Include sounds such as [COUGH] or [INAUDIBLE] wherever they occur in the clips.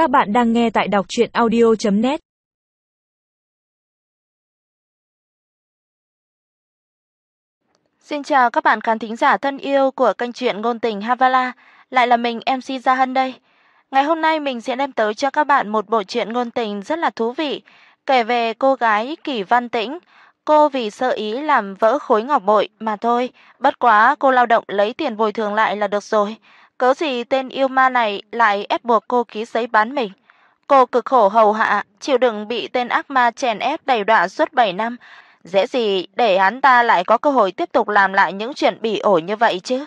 Các bạn đang nghe tại đọc audio net Xin chào các bạn khán thính giả thân yêu của kênh truyện ngôn tình Havala, lại là mình MC Gia Hân đây. Ngày hôm nay mình sẽ đem tới cho các bạn một bộ truyện ngôn tình rất là thú vị, kể về cô gái Kỷ Văn Tĩnh. Cô vì sợ ý làm vỡ khối ngọc bội mà thôi, bất quá cô lao động lấy tiền bồi thường lại là được rồi. Cớ gì tên yêu ma này lại ép buộc cô ký giấy bán mình? Cô cực khổ hầu hạ, chịu đựng bị tên ác ma chèn ép đầy đọa suốt 7 năm, dễ gì để hắn ta lại có cơ hội tiếp tục làm lại những chuyện bỉ ổi như vậy chứ?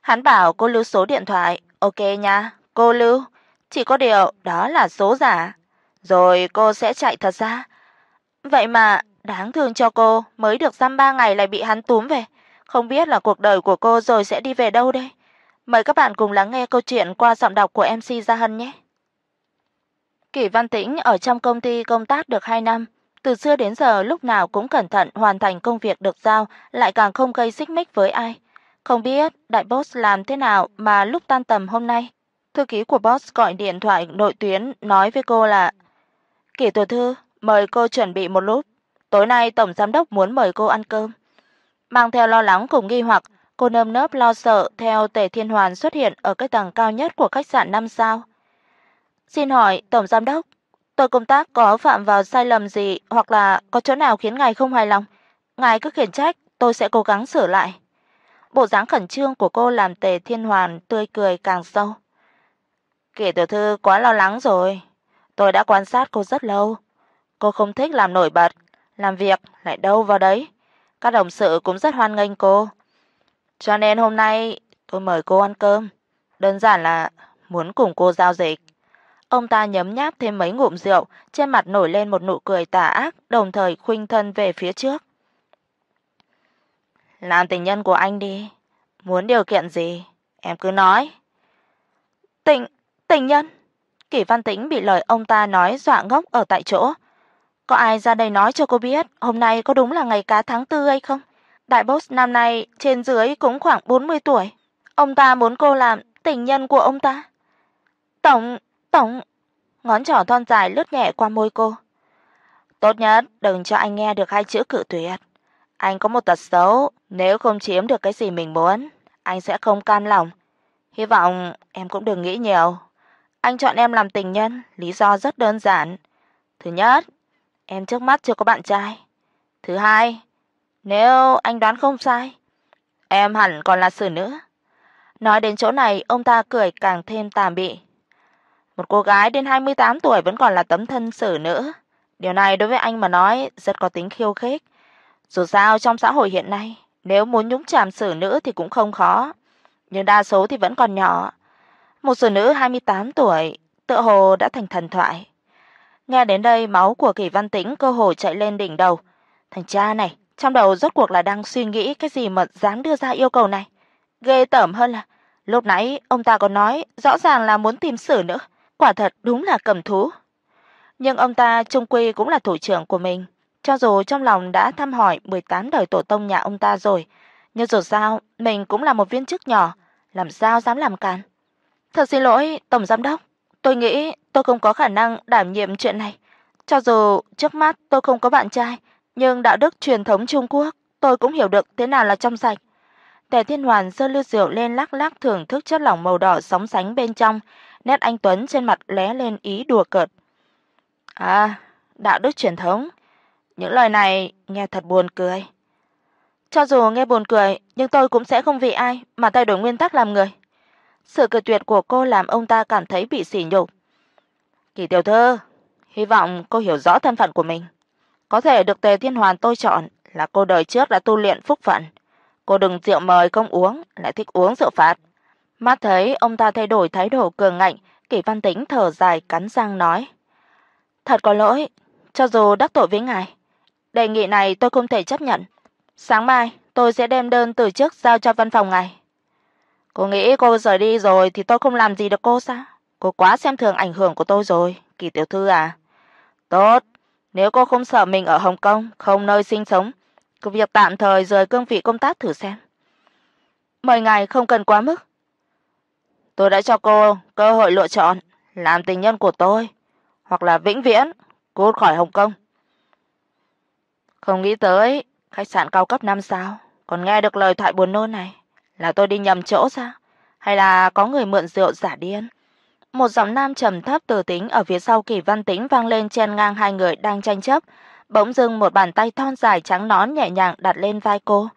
Hắn bảo cô lưu số điện thoại, ok nha, cô lưu. Chỉ có điều đó là số giả, rồi cô sẽ chạy thật ra. Vậy mà đáng thương cho cô, mới được giam 3 ngày lại bị hắn túm về, không biết là cuộc đời của cô rồi sẽ đi về đâu đây. Mời các bạn cùng lắng nghe câu chuyện qua giọng đọc của MC Gia Hân nhé. Kỷ Văn Tĩnh ở trong công ty công tác được 2 năm, từ xưa đến giờ lúc nào cũng cẩn thận hoàn thành công việc được giao, lại càng không gây xích mích với ai. Không biết đại boss làm thế nào mà lúc tan tầm hôm nay, thư ký của boss gọi điện thoại nội tuyến nói với cô là: "Kỷ tiểu thư, mời cô chuẩn bị một lúc, tối nay tổng giám đốc muốn mời cô ăn cơm." Mang theo lo lắng cùng nghi hoặc, Cô nơm nớp lo sợ theo Tề Thiên Hoàn xuất hiện ở cái tầng cao nhất của khách sạn năm sao. "Xin hỏi tổng giám đốc, tôi công tác có phạm vào sai lầm gì hoặc là có chỗ nào khiến ngài không hài lòng, ngài cứ khiển trách, tôi sẽ cố gắng sửa lại." Bộ dáng khẩn trương của cô làm Tề Thiên Hoàn tươi cười càng sâu. kể tiểu thư quá lo lắng rồi, tôi đã quan sát cô rất lâu, cô không thích làm nổi bật, làm việc lại đâu vào đấy, các đồng sự cũng rất hoan nghênh cô." Cho nên hôm nay tôi mời cô ăn cơm, đơn giản là muốn cùng cô giao dịch. Ông ta nhấm nháp thêm mấy ngụm rượu, trên mặt nổi lên một nụ cười tà ác, đồng thời khuynh thân về phía trước. "Làm tình nhân của anh đi, muốn điều kiện gì, em cứ nói." "Tình tình nhân?" Kỷ Văn Tĩnh bị lời ông ta nói dọa ngốc ở tại chỗ. Có ai ra đây nói cho cô biết hôm nay có đúng là ngày cá tháng tư hay không? Đại boss năm nay trên dưới cũng khoảng 40 tuổi. Ông ta muốn cô làm tình nhân của ông ta. Tổng, tổng, ngón trỏ thon dài lướt nhẹ qua môi cô. Tốt nhất đừng cho anh nghe được hai chữ cự tuyệt. Anh có một tật xấu, nếu không chiếm được cái gì mình muốn, anh sẽ không cam lòng. Hy vọng em cũng đừng nghĩ nhiều. Anh chọn em làm tình nhân, lý do rất đơn giản. Thứ nhất, em trước mắt chưa có bạn trai. Thứ hai, nếu anh đoán không sai, em hẳn còn là xử nữ. Nói đến chỗ này, ông ta cười càng thêm tà mị. Một cô gái đến 28 tuổi vẫn còn là tấm thân xử nữ, điều này đối với anh mà nói rất có tính khiêu khích. Dù sao trong xã hội hiện nay, nếu muốn nhúng chàm xử nữ thì cũng không khó, nhưng đa số thì vẫn còn nhỏ. Một xử nữ 28 tuổi, tựa hồ đã thành thần thoại. Nghe đến đây, máu của Kỳ Văn Tĩnh cơ hồ chạy lên đỉnh đầu. Thằng cha này, trong đầu rốt cuộc là đang suy nghĩ cái gì mà dám đưa ra yêu cầu này. Ghê tởm hơn là lúc nãy ông ta còn nói rõ ràng là muốn tìm xử nữa, quả thật đúng là cầm thú. Nhưng ông ta chung quy cũng là thủ trưởng của mình, cho dù trong lòng đã thăm hỏi 18 đời tổ tông nhà ông ta rồi, nhưng dù sao mình cũng là một viên chức nhỏ, làm sao dám làm càn. Thật xin lỗi, tổng giám đốc, tôi nghĩ tôi không có khả năng đảm nhiệm chuyện này. Cho dù trước mắt tôi không có bạn trai, nhưng đạo đức truyền thống Trung Quốc, tôi cũng hiểu được thế nào là trong sạch. Tề Thiên Hoàn giơ ly rượu lên lắc lắc thưởng thức chất lỏng màu đỏ sóng sánh bên trong, nét anh tuấn trên mặt lóe lên ý đùa cợt. À, đạo đức truyền thống. Những lời này nghe thật buồn cười. Cho dù nghe buồn cười, nhưng tôi cũng sẽ không vì ai mà thay đổi nguyên tắc làm người. Sự cự tuyệt của cô làm ông ta cảm thấy bị sỉ nhục. Kỳ tiểu thư, hy vọng cô hiểu rõ thân phận của mình. Có thể được Tề Thiên Hoàn tôi chọn là cô đời trước đã tu luyện phúc phận. Cô đừng rượu mời không uống, lại thích uống rượu phạt. Mắt thấy ông ta thay đổi thái độ cường ngạnh, Kỷ Văn Tĩnh thở dài cắn răng nói: "Thật có lỗi, cho dù đắc tội với ngài, đề nghị này tôi không thể chấp nhận. Sáng mai tôi sẽ đem đơn từ chức giao cho văn phòng ngài." Cô nghĩ cô rời đi rồi thì tôi không làm gì được cô sao? Cô quá xem thường ảnh hưởng của tôi rồi, Kỳ tiểu thư à. Tốt, nếu cô không sợ mình ở Hồng Kông không nơi sinh sống, cứ việc tạm thời rời cương vị công tác thử xem. Mời ngài không cần quá mức. Tôi đã cho cô cơ hội lựa chọn, làm tình nhân của tôi, hoặc là vĩnh viễn cút khỏi Hồng Kông. Không nghĩ tới, khách sạn cao cấp năm sao, còn nghe được lời thoại buồn nôn này, là tôi đi nhầm chỗ sao? Hay là có người mượn rượu giả điên? Một giọng nam trầm thấp từ tính ở phía sau Kỳ Văn Tĩnh vang lên chen ngang hai người đang tranh chấp, bỗng dưng một bàn tay thon dài trắng nõn nhẹ nhàng đặt lên vai cô.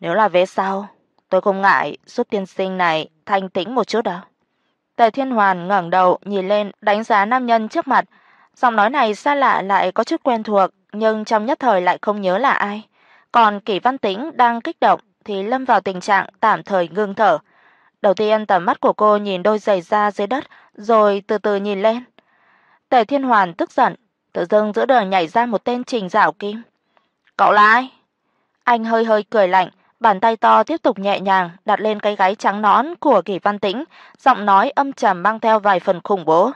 Nếu là về sau, tôi không ngại giúp tiên sinh này thanh tĩnh một chút đâu. Tề Thiên Hoàn ngẩng đầu nhìn lên, đánh giá nam nhân trước mặt, giọng nói này xa lạ lại có chút quen thuộc, nhưng trong nhất thời lại không nhớ là ai. Còn Kỷ Văn Tĩnh đang kích động thì lâm vào tình trạng tạm thời ngưng thở. Đầu tiên tầm mắt của cô nhìn đôi giày da dưới đất, rồi từ từ nhìn lên. Tề Thiên Hoàn tức giận, tự dưng giữa đời nhảy ra một tên Trình Giảo Kim. "Cậu là ai?" Anh hơi hơi cười lạnh, bàn tay to tiếp tục nhẹ nhàng đặt lên cái gáy trắng nõn của Kỷ Văn Tĩnh, giọng nói âm trầm mang theo vài phần khủng bố.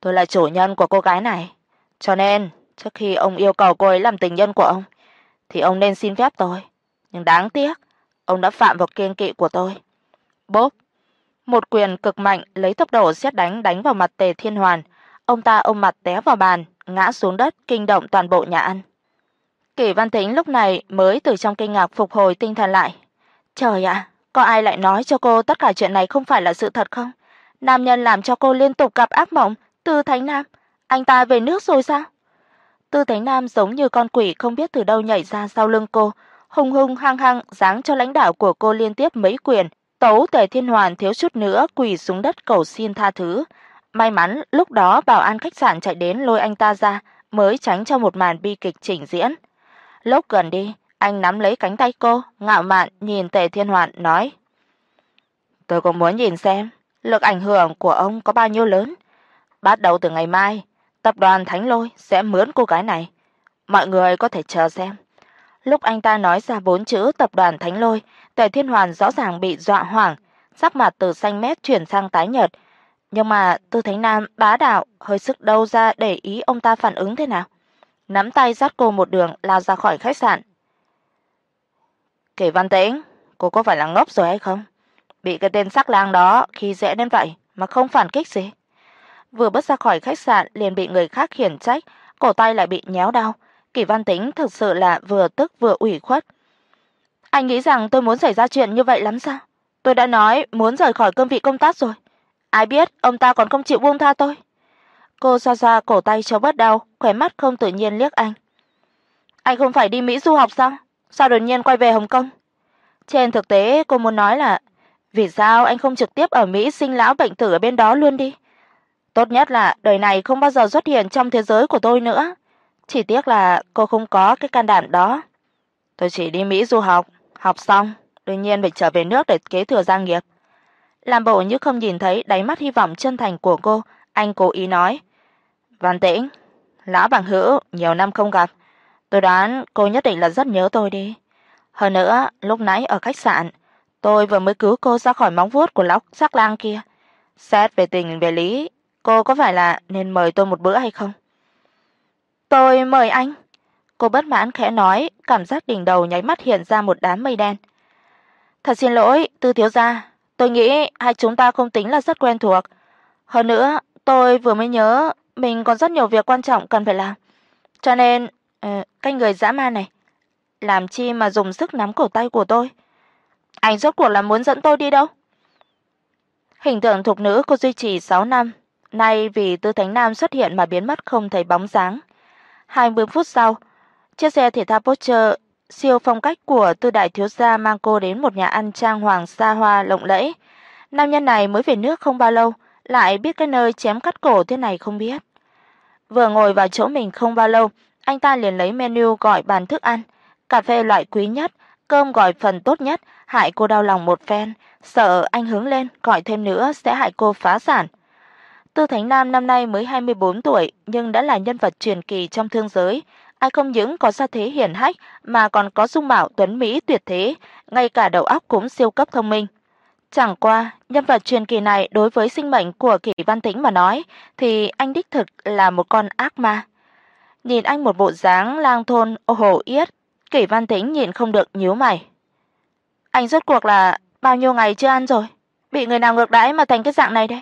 "Tôi là chủ nhân của cô gái này, cho nên trước khi ông yêu cầu cô ấy làm tình nhân của ông thì ông nên xin phép tôi, nhưng đáng tiếc, ông đã phạm vào kiêng kỵ của tôi." Bốp. Một quyền cực mạnh lấy tốc độ sét đánh đánh vào mặt Tề Thiên Hoàn, ông ta ôm mặt té vào bàn, ngã xuống đất kinh động toàn bộ nhà ăn. Kỷ Văn Tĩnh lúc này mới từ trong kinh ngạc phục hồi tinh thần lại. Trời ạ, có ai lại nói cho cô tất cả chuyện này không phải là sự thật không? Nam nhân làm cho cô liên tục gặp ác mộng, Tư Thánh Nam, anh ta về nước rồi sao? Tư Thánh Nam giống như con quỷ không biết từ đâu nhảy ra sau lưng cô, hung hung hăng hăng giáng cho lãnh đạo của cô liên tiếp mấy quyền, Tấu Tề Thiên Hoàn thiếu chút nữa quỳ xuống đất cầu xin tha thứ. May mắn lúc đó bảo an khách sạn chạy đến lôi anh ta ra, mới tránh cho một màn bi kịch trình diễn. Lúc gần đi, anh nắm lấy cánh tay cô, ngạo mạn nhìn Tề Thiên Hoàn nói: "Tôi cũng muốn nhìn xem lực ảnh hưởng của ông có bao nhiêu lớn. Bắt đầu từ ngày mai, tập đoàn Thánh Lôi sẽ mướn cô gái này. Mọi người có thể chờ xem." Lúc anh ta nói ra bốn chữ tập đoàn Thánh Lôi, Tề Thiên Hoàn rõ ràng bị dọa hoảng, sắc mặt từ xanh mét chuyển sang tái nhợt. Nhưng mà Tư Thánh Nam bá đạo, hơi sức đâu ra để ý ông ta phản ứng thế nào. Nắm tay dắt cô một đường lao ra khỏi khách sạn. Kỷ Văn Tĩnh, cô có phải là ngốc rồi hay không? Bị cái tên sắc lang đó khi dễ đến vậy mà không phản kích gì. Vừa bước ra khỏi khách sạn liền bị người khác khiển trách, cổ tay lại bị nhéo đau. Kỷ Văn Tĩnh thực sự là vừa tức vừa ủy khuất. Anh nghĩ rằng tôi muốn xảy ra chuyện như vậy lắm sao? Tôi đã nói muốn rời khỏi cương vị công tác rồi. Ai biết ông ta còn không chịu buông tha tôi. Cô xoa xoa cổ tay cho bớt đau, khóe mắt không tự nhiên liếc anh. Anh không phải đi Mỹ du học sao? Sao đột nhiên quay về Hồng Kông? Trên thực tế cô muốn nói là vì sao anh không trực tiếp ở Mỹ sinh lão bệnh tử ở bên đó luôn đi? Tốt nhất là đời này không bao giờ xuất hiện trong thế giới của tôi nữa. Chỉ tiếc là cô không có cái can đảm đó. Tôi chỉ đi Mỹ du học, học xong, đương nhiên phải trở về nước để kế thừa gia nghiệp. Làm bộ như không nhìn thấy đáy mắt hy vọng chân thành của cô, anh cố ý nói: "Văn Tĩnh, lão bằng hữu nhiều năm không gặp, tôi đoán cô nhất định là rất nhớ tôi đi. Hơn nữa, lúc nãy ở khách sạn, tôi vừa mới cứu cô ra khỏi móng vuốt của lão sắc lang kia. Xét về tình về lý, cô có phải là nên mời tôi một bữa hay không?" "Tôi mời anh." Cô bất mãn khẽ nói, cảm giác đỉnh đầu nháy mắt hiện ra một đám mây đen. "Thật xin lỗi, Tư thiếu gia, tôi nghĩ hai chúng ta không tính là rất quen thuộc. Hơn nữa, tôi vừa mới nhớ mình còn rất nhiều việc quan trọng cần phải làm. Cho nên, ờ, uh, cái người dã man này, làm chi mà dùng sức nắm cổ tay của tôi? Anh rốt cuộc là muốn dẫn tôi đi đâu?" Hình tượng thuộc nữ cô duy trì 6 năm, nay vì Tư Thánh Nam xuất hiện mà biến mất không thấy bóng dáng. 20 phút sau, chiếc xe thể thao Porsche siêu phong cách của Tư đại thiếu gia mang cô đến một nhà ăn trang hoàng xa hoa lộng lẫy. Nam nhân này mới về nước không bao lâu, lại biết cái nơi chém cắt cổ thế này không biết. Vừa ngồi vào chỗ mình không bao lâu, anh ta liền lấy menu gọi bàn thức ăn, cà phê loại quý nhất, cơm gọi phần tốt nhất, hại cô đau lòng một phen, sợ anh hướng lên gọi thêm nữa sẽ hại cô phá sản. Tư Thánh Nam năm nay mới 24 tuổi nhưng đã là nhân vật truyền kỳ trong thương giới, ai không những có gia thế hiển hách mà còn có dung mạo tuấn mỹ tuyệt thế, ngay cả đầu óc cũng siêu cấp thông minh. Chẳng qua, nhân vật truyền kỳ này đối với sinh mệnh của Kỷ Văn Tĩnh mà nói thì anh đích thực là một con ác ma. Nhìn anh một bộ dáng lang thôn ô hồ yết, Kỷ Văn Tĩnh nhịn không được nhíu mày. Anh rốt cuộc là bao nhiêu ngày chưa ăn rồi? Bị người nào ngược đãi mà thành cái dạng này đây?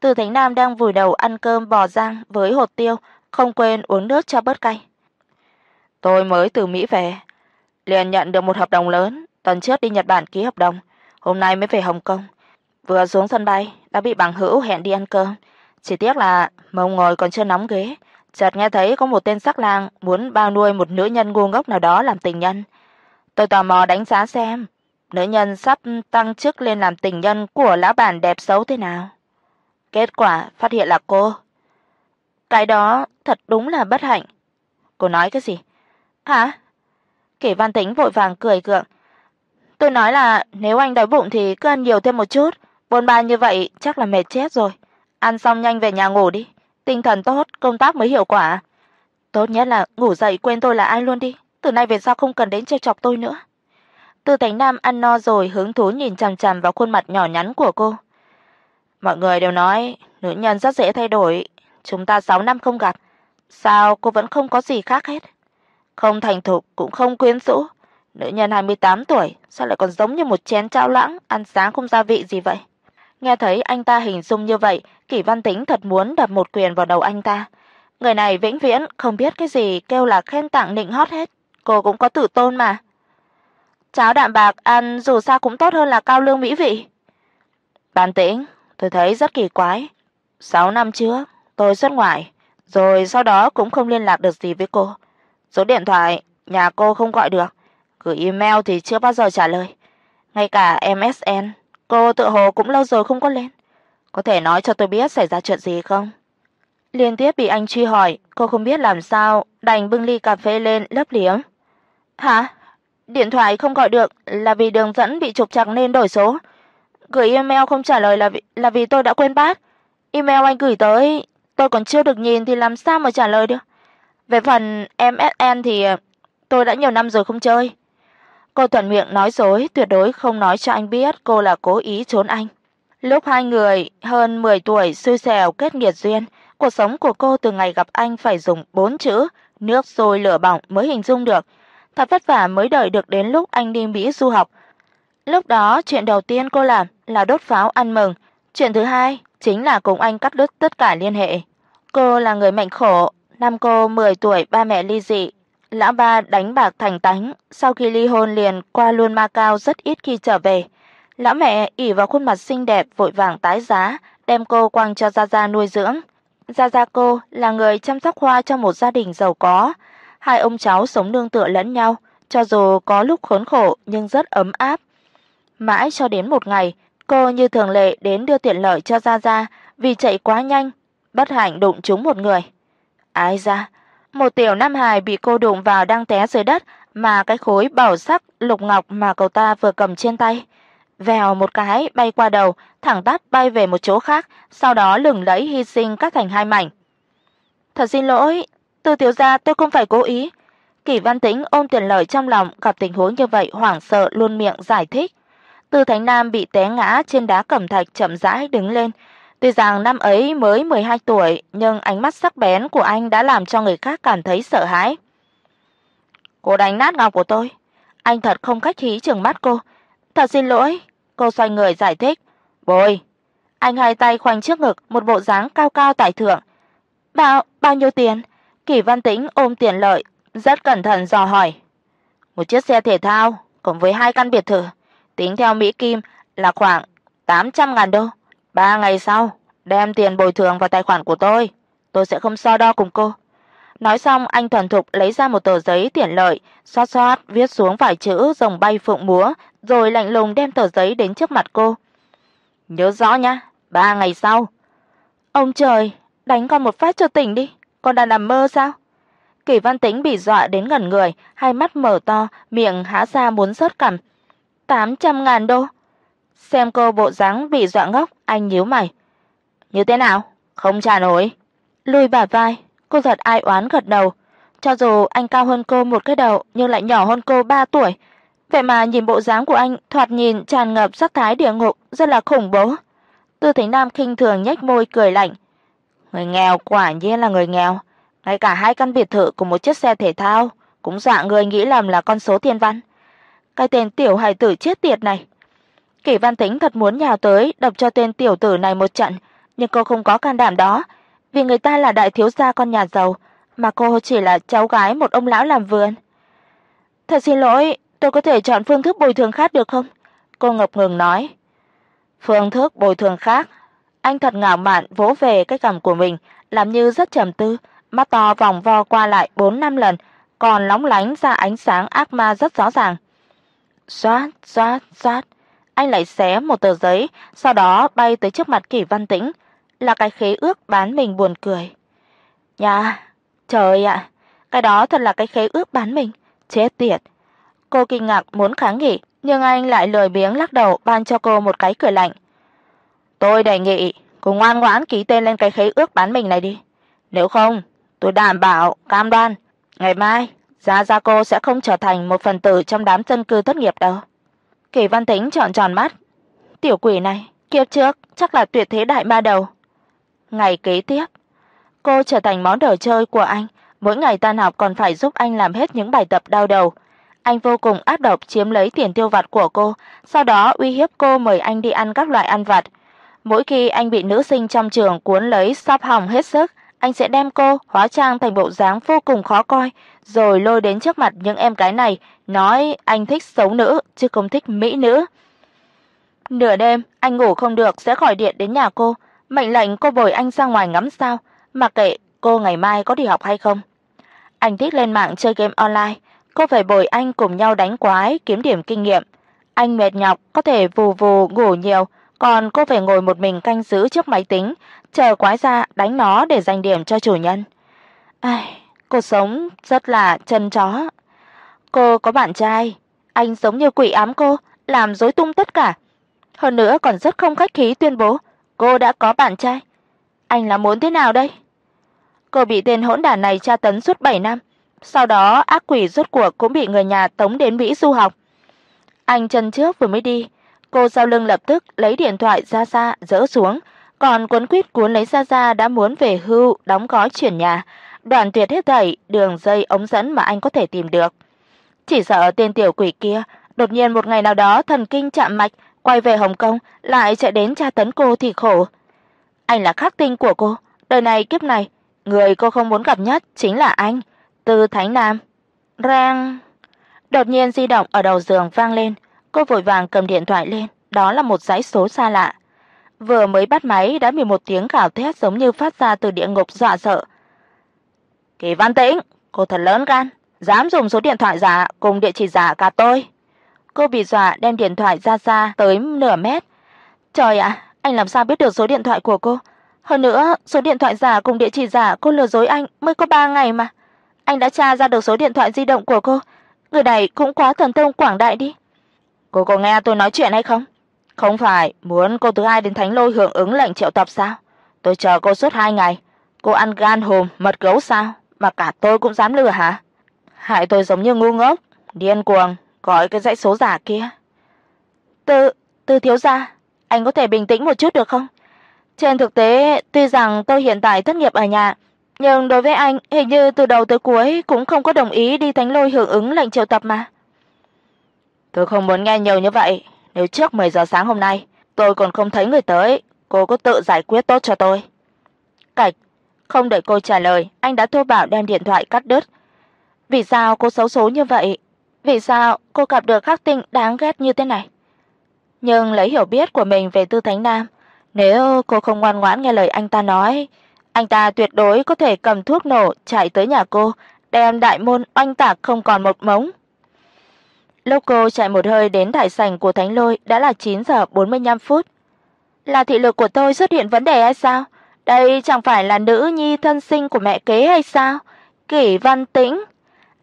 Từ Thánh Nam đang vùi đầu ăn cơm bò rang với hột tiêu, không quên uống nước cho bớt cay. Tôi mới từ Mỹ về, liền nhận được một hợp đồng lớn, tuần trước đi Nhật Bản ký hợp đồng, hôm nay mới về Hồng Kông. Vừa xuống sân bay đã bị bằng hữu hẹn đi ăn cơm, chỉ tiếc là mông ngồi còn chưa nóng ghế, chợt nghe thấy có một tên sắc lang muốn bao nuôi một nữ nhân ngu ngốc nào đó làm tình nhân. Tôi tò mò đánh giá xem, nữ nhân sắp tăng chức lên làm tình nhân của lão bản đẹp xấu thế nào. Kết quả phát hiện là cô. Cái đó thật đúng là bất hạnh. Cô nói cái gì? Hả? Kỷ Văn Tĩnh vội vàng cười gượng. Tôi nói là nếu anh đói bụng thì cứ ăn nhiều thêm một chút, bôn ba như vậy chắc là mệt chết rồi. Ăn xong nhanh về nhà ngủ đi, tinh thần tốt, công tác mới hiệu quả. Tốt nhất là ngủ dậy quên tôi là ai luôn đi, từ nay về sau không cần đến trêu chọc tôi nữa. Tư Thành Nam ăn no rồi hứng thú nhìn chằm chằm vào khuôn mặt nhỏ nhắn của cô. Mọi người đều nói nữ nhân rất dễ thay đổi, chúng ta 6 năm không gặp, sao cô vẫn không có gì khác hết? Không thành thục cũng không quyến rũ, nữ nhân 28 tuổi sao lại còn giống như một chén cháo lãng, ăn sáng không gia vị gì vậy? Nghe thấy anh ta hình dung như vậy, Kỷ Văn Tĩnh thật muốn đập một quyền vào đầu anh ta. Người này vĩnh viễn không biết cái gì kêu là khen tặng nịnh hót hết, cô cũng có tự tôn mà. Cháo đạm bạc ăn dù sao cũng tốt hơn là cao lương mỹ vị. Văn Tĩnh, tôi thấy rất kỳ quái. 6 năm trước, tôi xuất ngoại, rồi sau đó cũng không liên lạc được gì với cô. Số điện thoại nhà cô không gọi được, gửi email thì chưa bao giờ trả lời. Ngay cả MSN, cô tự hồ cũng lâu rồi không có lên. Có thể nói cho tôi biết xảy ra chuyện gì không? Liên tiếp bị anh truy hỏi, cô không biết làm sao, đành bưng ly cà phê lên lấp liếm. "Hả? Điện thoại không gọi được là vì đường dẫn bị trục trặc nên đổi số. Gửi email không trả lời là vì là vì tôi đã quên pass. Email anh gửi tới tôi còn chưa được nhìn thì làm sao mà trả lời được. Về phần MSN thì ờ, tôi đã nhiều năm rồi không chơi." Cô thuận miệng nói dối, tuyệt đối không nói cho anh biết cô là cố ý trốn anh. Lúc hai người hơn 10 tuổi xui xẻo kết nghiệt duyên, cuộc sống của cô từ ngày gặp anh phải dùng bốn chữ nước sôi lửa bỏng mới hình dung được. Thật vất vả mới đợi được đến lúc anh đi Mỹ du học. Lúc đó, chuyện đầu tiên cô làm là đốt pháo ăn mừng, chuyện thứ hai chính là cùng anh cắt đứt tất cả liên hệ. Cô là người mệnh khổ, năm cô 10 tuổi ba mẹ ly dị, lão ba đánh bạc thành tánh, sau khi ly hôn liền qua luôn Macau rất ít khi trở về. Lão mẹ ỷ vào khuôn mặt xinh đẹp vội vàng tái giá, đem cô quăng cho Gia Gia nuôi dưỡng. Gia Gia cô là người chăm sóc hoa cho một gia đình giàu có, hai ông cháu sống nương tựa lẫn nhau, cho dù có lúc khốn khổ nhưng rất ấm áp. Mãi cho đến một ngày, cô như thường lệ đến đưa tiện lợi cho Gia Gia, vì chạy quá nhanh, bất hạnh đụng trúng một người. Ái ra, một tiểu nam hài bị cô đụng vào đang té dưới đất, mà cái khối bảo sắc lục ngọc mà cậu ta vừa cầm trên tay vèo một cái bay qua đầu, thẳng tắp bay về một chỗ khác, sau đó lừng lẫy hy sinh các thành hai mảnh. "Thật xin lỗi, Tư tiểu gia, tôi không phải cố ý." Kỷ Văn Tĩnh ôm tiền lời trong lòng, gặp tình huống như vậy hoảng sợ luôn miệng giải thích. Tư Thánh Nam bị té ngã trên đá cẩm thạch chậm rãi đứng lên. Tuy rằng năm ấy mới 12 tuổi, nhưng ánh mắt sắc bén của anh đã làm cho người khác cảm thấy sợ hãi. "Cô đánh nát ngọc của tôi." Anh thật không khách khí trừng mắt cô. "Thật xin lỗi." Cô xoay người giải thích. "Bồi." Anh hai tay khoanh trước ngực, một bộ dáng cao cao tại thượng. "Bao bao nhiêu tiền?" Kỷ Văn Tĩnh ôm tiền lợi, rất cẩn thận dò hỏi. "Một chiếc xe thể thao cùng với hai căn biệt thự, tính theo Mỹ kim là khoảng 800 ngàn đô. Ba ngày sau, đem tiền bồi thường vào tài khoản của tôi, tôi sẽ không so đo cùng cô." Nói xong, anh thuần thục lấy ra một tờ giấy tiền lợi, xoát xoát viết xuống vài chữ rồng bay phượng múa, rồi lạnh lùng đem tờ giấy đến trước mặt cô. "Nhớ rõ nhá, ba ngày sau." Ông trời, đánh con một phát cho tỉnh đi, con đang nằm mơ sao? Kỷ Văn Tĩnh bị dọa đến gần người, hai mắt mở to, miệng há ra muốn rớt cằm. 800 ngàn đô. Xem cô bộ dáng bị dọa ngốc, anh nhíu mày. Như thế nào? Không trả nổi. Lùi bả vai, cô giật ai oán gật đầu. Cho dù anh cao hơn cô một cái đầu nhưng lại nhỏ hơn cô 3 tuổi, vậy mà nhìn bộ dáng của anh thoạt nhìn tràn ngập sắc thái địa ngục, rất là khủng bố. Tư Thính Nam khinh thường nhếch môi cười lạnh. Người nghèo quả nhiên là người nghèo, ngay cả hai căn biệt thự cùng một chiếc xe thể thao cũng dọa người nghĩ lầm là con số thiên văn. Cái tên tiểu hài tử chết tiệt này. Kỷ Văn Tĩnh thật muốn nhào tới đập cho tên tiểu tử này một trận, nhưng cô không có can đảm đó, vì người ta là đại thiếu gia con nhà giàu, mà cô chỉ là cháu gái một ông lão làm vườn. Thật xin lỗi, tôi có thể chọn phương thức bồi thường khác được không? Cô ngập ngừng nói. Phương thức bồi thường khác? Anh thật ngạo mạn vỗ về cái cằm của mình, làm như rất trầm tư, mắt to vòng vo qua lại 4 năm lần, còn lóng lánh ra ánh sáng ác ma rất rõ ràng. Xoát, xoát, xoát, anh lại xé một tờ giấy, sau đó bay tới trước mặt Kỷ Văn Tĩnh, là cái khế ước bán mình buồn cười. Nhà, trời ạ, cái đó thật là cái khế ước bán mình, chết tiệt. Cô kinh ngạc muốn kháng nghị, nhưng anh lại lười biếng lắc đầu ban cho cô một cái cười lạnh. Tôi đề nghị cô ngoan ngoãn ký tên lên cái khế ước bán mình này đi. Nếu không, tôi đảm bảo, cam đoan, ngày mai Gia Gia cô sẽ không trở thành một phần tử trong đám dân cư thất nghiệp đâu. Kỳ Văn Tĩnh trợn tròn mắt. Tiểu quỷ này, kiếp trước chắc là tuyệt thế đại ma đầu. Ngày kế tiếp, cô trở thành món đồ chơi của anh, mỗi ngày tan học còn phải giúp anh làm hết những bài tập đau đầu. Anh vô cùng áp độc chiếm lấy tiền tiêu vặt của cô, sau đó uy hiếp cô mời anh đi ăn các loại ăn vặt. Mỗi khi anh bị nữ sinh trong trường cuốn lấy sắp hỏng hết sức, anh sẽ đem cô hóa trang thành bộ dáng vô cùng khó coi, rồi lôi đến trước mặt những em gái này, nói anh thích xấu nữ chứ không thích mỹ nữ. Nửa đêm, anh ngủ không được sẽ gọi điện đến nhà cô, mệnh lệnh cô bồi anh ra ngoài ngắm sao, mặc kệ cô ngày mai có đi học hay không. Anh thích lên mạng chơi game online, cô phải bồi anh cùng nhau đánh quái kiếm điểm kinh nghiệm. Anh mệt nhọc có thể vù vù ngủ nhiều, còn cô phải ngồi một mình canh giữ trước máy tính, chờ quái ra đánh nó để giành điểm cho chủ nhân. Ai, cô sống rất là chân chó. Cô có bạn trai, anh giống như quỷ ám cô, làm rối tung tất cả. Hơn nữa còn rất không khách khí tuyên bố cô đã có bạn trai. Anh là muốn thế nào đây? Cô bị tên hỗn đản này tra tấn suốt 7 năm, sau đó ác quỷ rốt cuộc cũng bị người nhà tống đến Mỹ du học. Anh chân trước vừa mới đi, cô sau lưng lập tức lấy điện thoại ra xa dỡ xuống, còn cuốn quýt cuốn lấy ra ra đã muốn về hưu, đóng gói chuyển nhà, đoạn tuyệt hết thảy đường dây ống dẫn mà anh có thể tìm được. Chỉ sợ tên tiểu quỷ kia đột nhiên một ngày nào đó thần kinh chạm mạch, quay về Hồng Kông lại chạy đến tra tấn cô thì khổ. Anh là khắc tinh của cô, đời này kiếp này, người cô không muốn gặp nhất chính là anh, Từ Thánh Nam. Rang. Đột nhiên di động ở đầu giường vang lên, cô vội vàng cầm điện thoại lên, đó là một dãy số xa lạ. Vừa mới bắt máy đã bị một tiếng gào thét giống như phát ra từ địa ngục dọa sợ. Kỳ Văn Tĩnh, cô thật lớn gan, dám dùng số điện thoại giả cùng địa chỉ giả cả tôi. Cô bị dọa đem điện thoại ra xa tới nửa mét. Trời ạ, anh làm sao biết được số điện thoại của cô? Hơn nữa, số điện thoại giả cùng địa chỉ giả cô lừa dối anh mới có 3 ngày mà. Anh đã tra ra được số điện thoại di động của cô. Người này cũng quá thần thông quảng đại đi. Cô có nghe tôi nói chuyện hay không? Không phải muốn cô thứ hai đến Thánh Lôi hưởng ứng lệnh triệu tập sao? Tôi chờ cô suốt 2 ngày. Cô ăn gan hùm mật gấu sao? Mà cả tôi cũng dám lừa hả? Hại tôi giống như ngu ngốc, điên cuồng, gọi cái dãy số giả kia. Tư, Tư thiếu gia, anh có thể bình tĩnh một chút được không? Trên thực tế, tuy rằng tôi hiện tại thất nghiệp ở nhà, nhưng đối với anh, hình như từ đầu tới cuối cũng không có đồng ý đi Thánh Lôi hưởng ứng lệnh triệu tập mà. Tôi không muốn nghe nhiều như vậy, nếu trước 10 giờ sáng hôm nay tôi còn không thấy người tới, cô có tự giải quyết tốt cho tôi. Cạch, không đợi cô trả lời, anh đã thô bạo đem điện thoại cắt đứt. Vì sao cô xấu số như vậy? Vì sao cô gặp được khắc tinh đáng ghét như thế này? Nhưng lấy hiểu biết của mình về Tư Thánh Nam, nếu cô không ngoan ngoãn nghe lời anh ta nói, anh ta tuyệt đối có thể cầm thuốc nổ chạy tới nhà cô, đem đại môn oanh tạc không còn một mống. Lúc cô chạy một hơi đến đại sảnh của Thánh Lôi đã là 9 giờ 45 phút. Là thị lực của tôi xuất hiện vấn đề hay sao? Đây chẳng phải là nữ nhi thân sinh của mẹ kế hay sao? Kỷ Văn Tĩnh.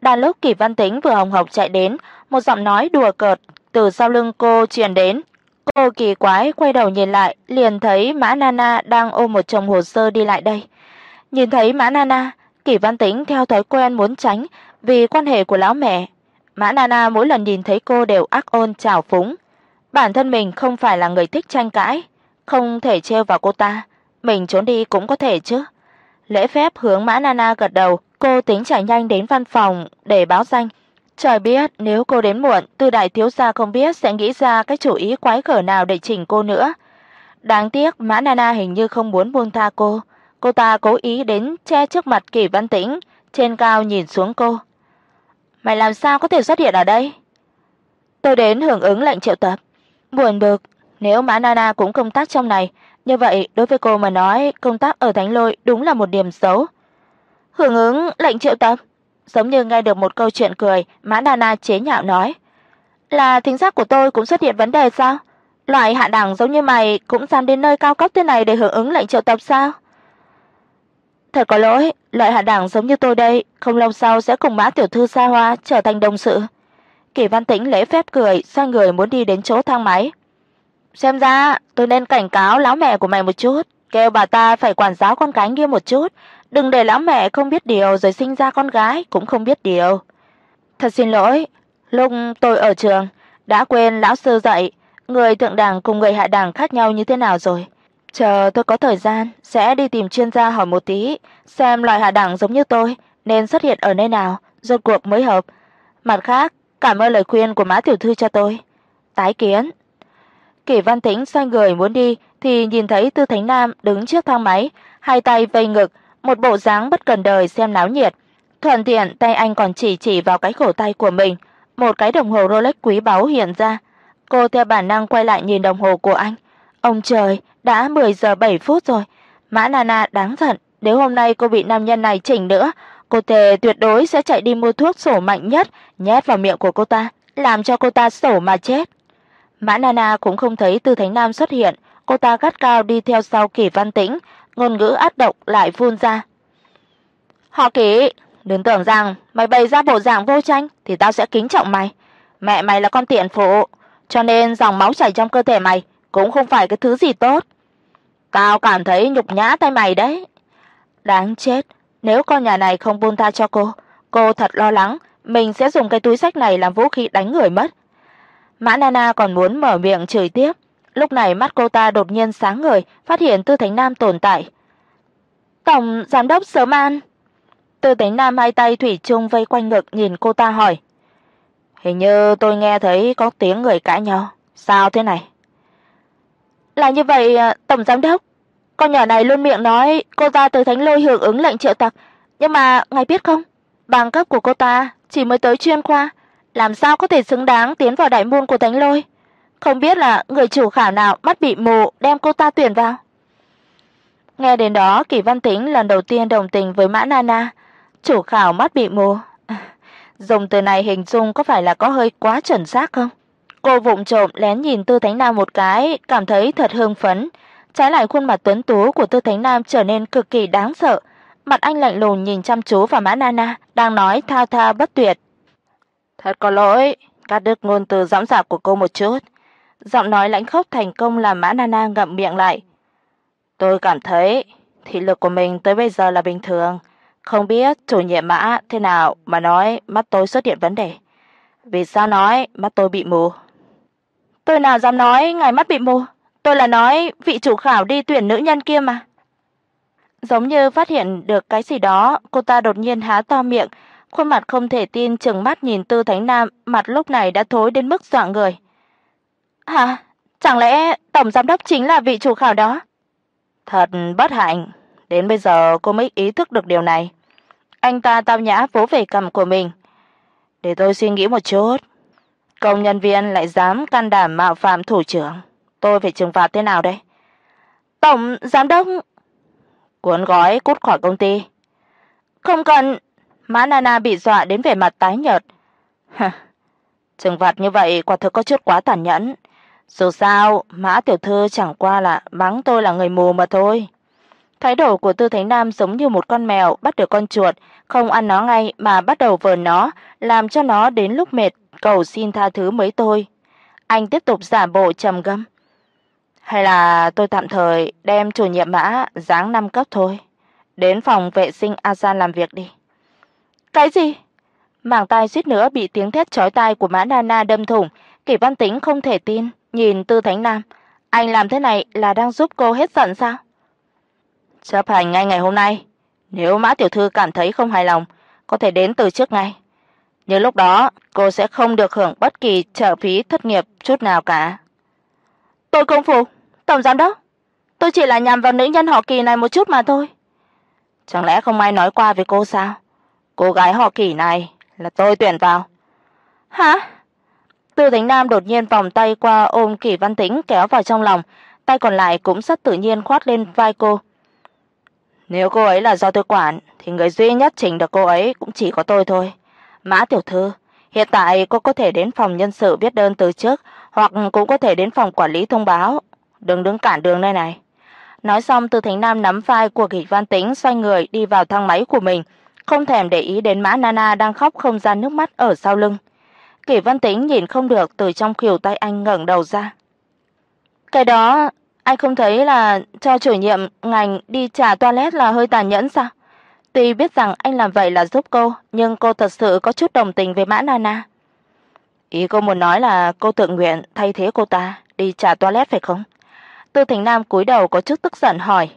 Đang lúc Kỷ Văn Tĩnh vừa hồng hộc chạy đến, một giọng nói đùa cợt từ sau lưng cô truyền đến. Cô kỳ quái quay đầu nhìn lại, liền thấy Mã Nana đang ôm một chồng hồ sơ đi lại đây. Nhìn thấy Mã Nana, Kỷ Văn Tĩnh theo thói quen muốn tránh vì quan hệ của lão mẹ. Mã Nana mỗi lần nhìn thấy cô đều ác ôn chào phúng. Bản thân mình không phải là người thích tranh cãi, không thể trêu vào cô ta, mình trốn đi cũng có thể chứ. Lễ phép hướng Mã Nana gật đầu, cô tính chạy nhanh đến văn phòng để báo danh. Trời biết nếu cô đến muộn, Tư đại thiếu gia không biết sẽ nghĩ ra cái chủ ý quái gở nào để chỉnh cô nữa. Đáng tiếc Mã Nana hình như không muốn buông tha cô, cô ta cố ý đến che trước mặt Kỷ Văn Tĩnh, trên cao nhìn xuống cô. "Mày làm sao có thể xuất hiện ở đây?" Tôi đến hưởng ứng lệnh triệu tập. Buồn bực, nếu Mã Nana cũng công tác trong này, như vậy đối với cô mà nói, công tác ở Thánh Lôi đúng là một điểm xấu. Hưởng ứng lệnh triệu tập, giống như nghe được một câu chuyện cười, Mã Nana chế nhạo nói: "Là thính giác của tôi cũng xuất hiện vấn đề sao? Loại hạ đẳng giống như mày cũng dám đến nơi cao cấp thế này để hưởng ứng lệnh triệu tập sao?" Thật có lỗi, loại hạ đẳng giống như tôi đây, không lâu sau sẽ cùng Mã tiểu thư xa hoa trở thành đồng sự. Kỳ Văn Tĩnh lễ phép cười, xoay người muốn đi đến chỗ thang máy. Xem ra tôi nên cảnh cáo lão mẹ của mày một chút, kêu bà ta phải quản giáo con cái nghiêm một chút, đừng để lão mẹ không biết điều rồi sinh ra con gái cũng không biết điều. Thật xin lỗi, lúc tôi ở trường đã quên lão sư dạy, người thượng đẳng cùng người hạ đẳng khác nhau như thế nào rồi. Chờ tôi có thời gian sẽ đi tìm chuyên gia hỏi một tí, xem loại hạ đẳng giống như tôi nên xuất hiện ở nơi nào, rốt cuộc mới hợp. Mặt khác, cảm ơn lời khuyên của Mã tiểu thư cho tôi. Tái kiến. Kỷ Văn Tĩnh xoay người muốn đi thì nhìn thấy Tư Thánh Nam đứng trước thang máy, hai tay vây ngực, một bộ dáng bất cần đời xem náo nhiệt. Thuận tiện tay anh còn chỉ chỉ vào cái cổ tay của mình, một cái đồng hồ Rolex quý báu hiện ra. Cô theo bản năng quay lại nhìn đồng hồ của anh. Ông trời, đã 10 giờ 7 phút rồi. Mã Nana đáng giận, nếu hôm nay cô bị nam nhân này chỉnh nữa, cô thề tuyệt đối sẽ chạy đi mua thuốc sổ mạnh nhất nhét vào miệng của cô ta, làm cho cô ta sổ mà chết. Mã Nana cũng không thấy Tư Thánh Nam xuất hiện, cô ta gắt cao đi theo sau Kỷ Văn Tĩnh, ngôn ngữ ác độc lại phun ra. "Họ Kỷ, đừng tưởng rằng mày bày ra bộ dạng vô tranh thì tao sẽ kính trọng mày. Mẹ mày là con tiện phụ, cho nên dòng máu chảy trong cơ thể mày cũng không phải cái thứ gì tốt. Tao cảm thấy nhục nhã tay mày đấy." Đáng chết, nếu con nhà này không buông tha cho cô, cô thật lo lắng mình sẽ dùng cái túi sách này làm vũ khí đánh người mất. Mã Nana còn muốn mở miệng chửi tiếp, lúc này mắt cô ta đột nhiên sáng ngời, phát hiện Tư Thánh Nam tồn tại. "Tổng giám đốc Sớm An." Tư Thánh Nam hai tay thủy chung vây quanh ngực nhìn cô ta hỏi. "Hình như tôi nghe thấy có tiếng người cãi nhau, sao thế này?" "Là như vậy, à, tổng giám đốc, con nhỏ này luôn miệng nói cô ta từ Thánh Lôi hưởng ứng lệnh triệu tập, nhưng mà ngài biết không, bằng cấp của cô ta chỉ mới tới chuyên khoa, làm sao có thể xứng đáng tiến vào đại môn của Thánh Lôi? Không biết là người chủ khảo nào mắt bị mù đem cô ta tuyển vào. Nghe đến đó, Kỳ Văn Tĩnh lần đầu tiên đồng tình với Mã Nana, chủ khảo mắt bị mù. [LAUGHS] Dùng từ này hình dung có phải là có hơi quá chuẩn xác không? Cô vụng trộm lén nhìn Tư Thánh Nam một cái, cảm thấy thật hưng phấn, trái lại khuôn mặt tuấn tú của Tư Thánh Nam trở nên cực kỳ đáng sợ. Mặt anh lạnh lùng nhìn chăm chú vào Mã Nana, đang nói thao thao bất tuyệt. Thật có lỗi, cắt đứt ngôn từ dõng dạc của cô một chút. Giọng nói lãnh khốc thành công làm Mã Nana ngậm miệng lại. Tôi cảm thấy thị lực của mình tới bây giờ là bình thường, không biết chủ nhiệm Mã thế nào mà nói mắt tôi xuất hiện vấn đề. Vì sao nói mắt tôi bị mù? Tôi nào dám nói ngài mắt bị mù, tôi là nói vị chủ khảo đi tuyển nữ nhân kia mà. Giống như phát hiện được cái gì đó, cô ta đột nhiên há to miệng, khuôn mặt không thể tin trừng mắt nhìn Tư Thánh Nam, mặt lúc này đã thối đến mức dọa người. "Hả? Chẳng lẽ tổng giám đốc chính là vị chủ khảo đó?" Thật bất hạnh, đến bây giờ cô mới ý thức được điều này. Anh ta tao nhã vỗ về cằm của mình. "Để tôi suy nghĩ một chút. Công nhân viên lại dám can đảm mạo phạm thủ trưởng, tôi phải trừng phạt thế nào đây?" "Tổng giám đốc cuốn gói cút khỏi công ty. Không cần, Mã Nana bị dọa đến vẻ mặt tái nhợt. Trừng phạt như vậy quả thực có chút quá tàn nhẫn. Dù sao, Mã tiểu thư chẳng qua là mắng tôi là người mù mà thôi. Thái độ của Tư Thánh Nam giống như một con mèo bắt được con chuột, không ăn nó ngay mà bắt đầu vờn nó, làm cho nó đến lúc mệt cầu xin tha thứ mới thôi. Anh tiếp tục giả bộ trầm ngâm. Hay là tôi tạm thời đem chủ nhiệm Mã giáng năm cấp thôi, đến phòng vệ sinh Asan làm việc đi. Cái gì? Màng tai suýt nữa bị tiếng thét chói tai của Mã Nana đâm thủng, Kỷ Văn Tĩnh không thể tin, nhìn Tư Thánh Nam, anh làm thế này là đang giúp cô hết giận sao? Chấp hành ngay ngày hôm nay, nếu Mã tiểu thư cảm thấy không hài lòng, có thể đến từ trước ngay. Nhưng lúc đó, cô sẽ không được hưởng bất kỳ trợ phí thất nghiệp chút nào cả. Tôi không phục, tổng giám đốc, tôi chỉ là nhằm vào nữ nhân họ Kỳ này một chút mà thôi." Chẳng lẽ không ai nói qua với cô sao? Cô gái họ Kỳ này là tôi tuyển vào. Hả? Tư Thính Nam đột nhiên vòng tay qua ôm Kỳ Văn Tĩnh kéo vào trong lòng, tay còn lại cũng rất tự nhiên khoát lên vai cô. Nếu cô ấy là do tôi quản thì người duy nhất chỉnh được cô ấy cũng chỉ có tôi thôi. Mã tiểu thư, hiện tại cô có thể đến phòng nhân sự viết đơn từ chức hoặc cũng có thể đến phòng quản lý thông báo, đừng đứng cản đường nơi này. Nói xong Từ thành Nam nắm vai của Kỷ Văn Tĩnh xoay người đi vào thang máy của mình, không thèm để ý đến Mã Nana đang khóc không ra nước mắt ở sau lưng. Kỷ Văn Tĩnh nhìn không được từ trong khuỷu tay anh ngẩng đầu ra. Cái đó anh không thấy là cho chủ nhiệm ngành đi trả toilet là hơi tàn nhẫn sao? Tuy biết rằng anh làm vậy là giúp cô, nhưng cô thật sự có chút đồng tình với Mã Nana. Ý cô muốn nói là cô tự nguyện thay thế cô ta đi trả toilet phải không? Tư Thành Nam cúi đầu có chút tức giận hỏi.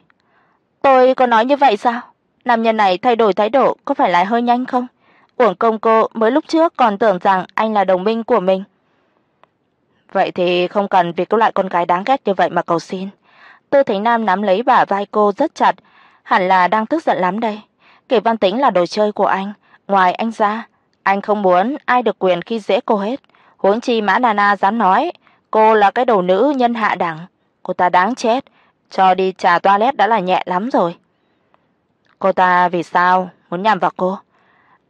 Tôi có nói như vậy sao? Nam nhân này thay đổi thái độ có phải lại hơi nhanh không? Uổng công cô mới lúc trước còn tưởng rằng anh là đồng minh của mình. Vậy thì không cần vì cô lại con gái đáng ghét như vậy mà cầu xin. Tư Thành Nam nắm lấy bả vai cô rất chặt, hẳn là đang tức giận lắm đây. Kỷ Văn Tĩnh là đồ chơi của anh, ngoài anh ra, anh không muốn ai được quyền khi dễ cô hết. Huống chi Mã Nana dám nói, cô là cái đầu nữ nhân hạ đẳng, cô ta đáng chết, cho đi trà toilet đã là nhẹ lắm rồi. Cô ta vì sao muốn nhằm vào cô?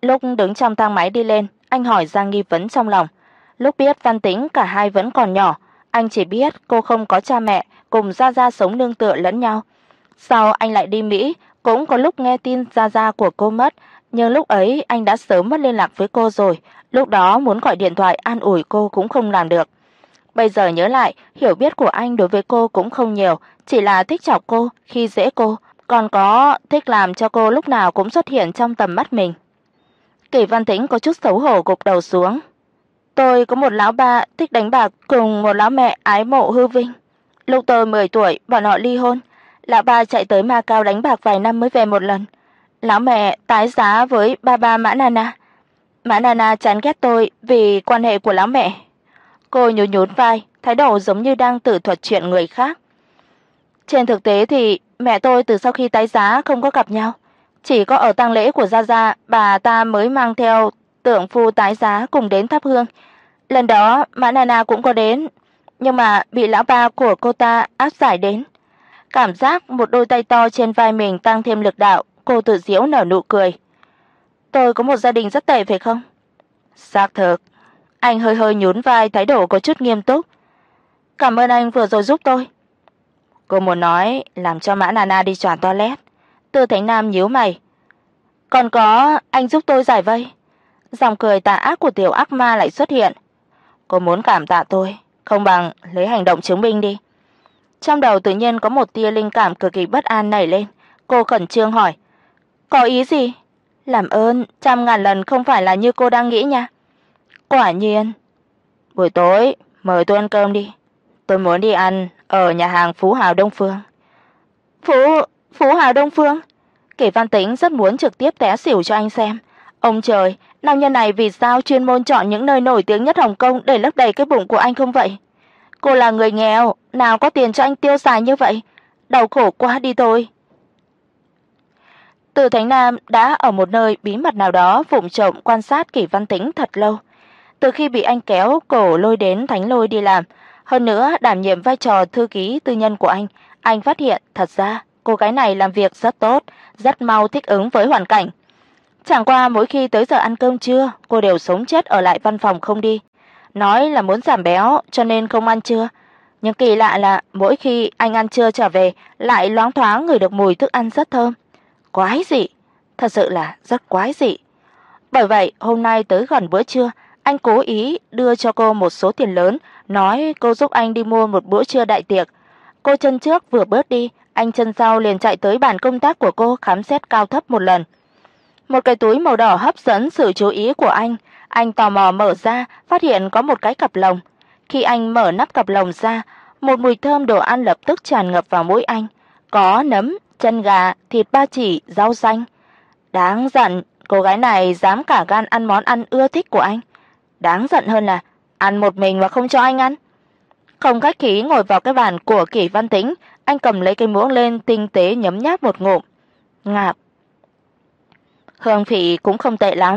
Lúc đứng trong thang máy đi lên, anh hỏi ra nghi vấn trong lòng. Lúc biết Văn Tĩnh cả hai vẫn còn nhỏ, anh chỉ biết cô không có cha mẹ, cùng Gia Gia sống nương tựa lẫn nhau. Sau anh lại đi Mỹ, cũng có lúc nghe tin Gia Gia của cô mất, nhưng lúc ấy anh đã sớm mất liên lạc với cô rồi, lúc đó muốn gọi điện thoại an ủi cô cũng không làm được. Bây giờ nhớ lại, hiểu biết của anh đối với cô cũng không nhiều, chỉ là thích chọc cô, khi dễ cô, còn có thích làm cho cô lúc nào cũng xuất hiện trong tầm mắt mình. Kỷ Văn Tĩnh có chút xấu hổ gục đầu xuống. Tôi có một lão ba thích đánh bạc cùng một lão mẹ ái mộ hư vinh. Lúc tôi 10 tuổi, bọn họ ly hôn. Lão ba chạy tới Ma Cao đánh bạc vài năm mới về một lần. Lão mẹ tái giá với ba ba Mã Nana. Mã Nana chán ghét tôi vì quan hệ của lão mẹ. Cô nhún nhún vai, thái độ giống như đang tự thuật chuyện người khác. Trên thực tế thì mẹ tôi từ sau khi tái giá không có gặp nhau, chỉ có ở tang lễ của gia gia, bà ta mới mang theo tượng phu tái giá cùng đến thắp hương. Lần đó Mã Nana cũng có đến, nhưng mà bị lão ba của cô ta áp giải đến. Cảm giác một đôi tay to trên vai mình tăng thêm lực đạo, cô tự giễu nở nụ cười. Tôi có một gia đình rất tệ phải không? Xác thực. Anh hơi hơi nhún vai, thái độ có chút nghiêm túc. Cảm ơn anh vừa rồi giúp tôi. Cô muốn nói làm cho Mã Nana đi tròn toilet. Tư Thánh Nam nhíu mày. Còn có anh giúp tôi giải vây. Dòng cười tà ác của tiểu ác ma lại xuất hiện. Cô muốn cảm tạ tôi, không bằng lấy hành động chứng minh đi. Trong đầu tự nhiên có một tia linh cảm cực kỳ bất an nảy lên, cô khẩn trương hỏi: "Có ý gì?" "Làm ơn, trăm ngàn lần không phải là như cô đang nghĩ nha." "Quả nhiên." "Buổi tối mời tôi ăn cơm đi. Tôi muốn đi ăn ở nhà hàng Phú Hào Đông Phương." "Phú Phú Hào Đông Phương?" Kỷ Văn Tĩnh rất muốn trực tiếp té xỉu cho anh xem. Ông trời, nam nhân này vì sao chuyên môn chọn những nơi nổi tiếng nhất Hồng Kông để lấp đầy cái bụng của anh không vậy? Cô là người nghèo, nào có tiền cho anh tiêu xài như vậy, đau khổ quá đi thôi. Từ Thánh Nam đã ở một nơi bí mật nào đó vụng trộm quan sát Kỷ Văn Tĩnh thật lâu. Từ khi bị anh kéo cổ lôi đến Thánh Lôi đi làm, hơn nữa đảm nhiệm vai trò thư ký tư nhân của anh, anh phát hiện thật ra cô gái này làm việc rất tốt, rất mau thích ứng với hoàn cảnh. Chẳng qua mỗi khi tới giờ ăn cơm trưa, cô đều sống chết ở lại văn phòng không đi, nói là muốn giảm béo cho nên không ăn trưa. Nhưng kỳ lạ là mỗi khi anh ăn trưa trở về lại loáng thoáng ngửi được mùi thức ăn rất thơm. Quái dị, thật sự là rất quái dị. Bởi vậy, hôm nay tới gần bữa trưa, anh cố ý đưa cho cô một số tiền lớn, nói cô giúp anh đi mua một bữa trưa đại tiệc. Cô chân trước vừa bớt đi, anh chân sau liền chạy tới bàn công tác của cô khám xét cao thấp một lần. Một cái túi màu đỏ hấp dẫn sự chú ý của anh, anh tò mò mở ra, phát hiện có một cái cặp lồng. Khi anh mở nắp cặp lồng ra, một mùi thơm đồ ăn lập tức tràn ngập vào mũi anh, có nấm, chân gà, thịt ba chỉ, rau xanh. Đáng giận, cô gái này dám cả gan ăn món ăn ưa thích của anh. Đáng giận hơn là ăn một mình mà không cho anh ăn. Không khách khí ngồi vào cái bàn của Kỷ Văn Tĩnh, Anh cầm lấy cái muỗng lên tinh tế nhấm nháp một ngụm. Ngạp. Hương vị cũng không tệ lắm.